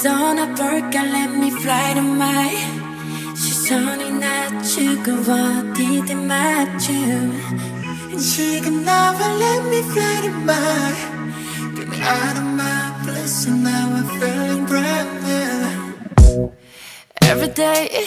떠나볼까 let me fly to my 시선이 낮추고 어디든 맞춤 지금 나와 let me fly to my Get me out of my bliss and now I'm feeling brand new Every day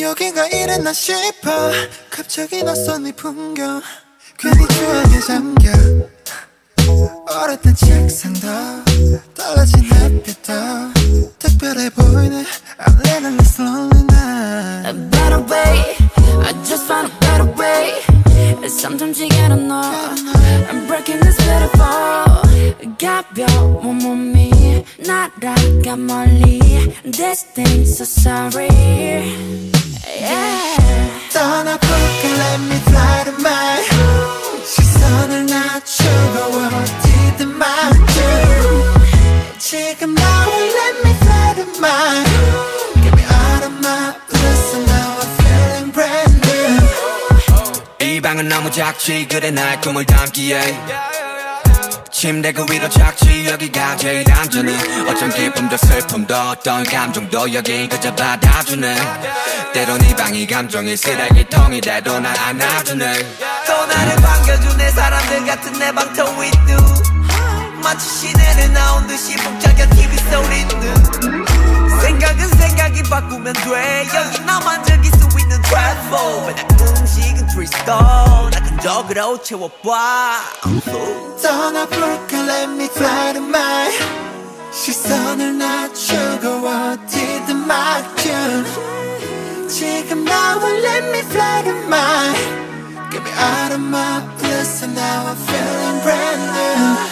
여기가 이랬나 싶어 갑자기 낯선 이 풍경 괜히 추억에 잠겨 어렸던 책상도 달라진 햇빛도 특별해 보이네 I'm living this lonely night A better way I just found a better way Sometimes you gotta know I'm breaking this beautiful 가벼운 몸이 날아가 멀리 This thing's so sorry Yeah 떠나볼게 let me fly to my 시선을 낮추고 어디든 맞춤 지금 나와 let me fly to my Get me out of my bliss and now I'm feeling brand new 이 방은 너무 작지 그래 날 꿈을 담기에 침대 그 위로 작지 여기가 제일 안전해. 어쩜 기쁨도 슬픔도 어떤 감정도 여긴 그저 받아주네. 때론 이 방이 감정의 쓰레기통이 돼도 날 안아주네. 또 나를 반겨주네 사람들 같은 내 방터 위두 마치 시내를 나온 듯이 북적여 TV 소리는 생각은 생각이 바꾸면 돼. 여기 나만 즐길 수 있는 트래플 맨날 음식은 근 적으로 채워봐 떠나볼까 let me fly to my 시선을 낮추고 어디든 맡균 지금 나와 let me fly to my Get me out of my bliss and now I'm feeling brand new.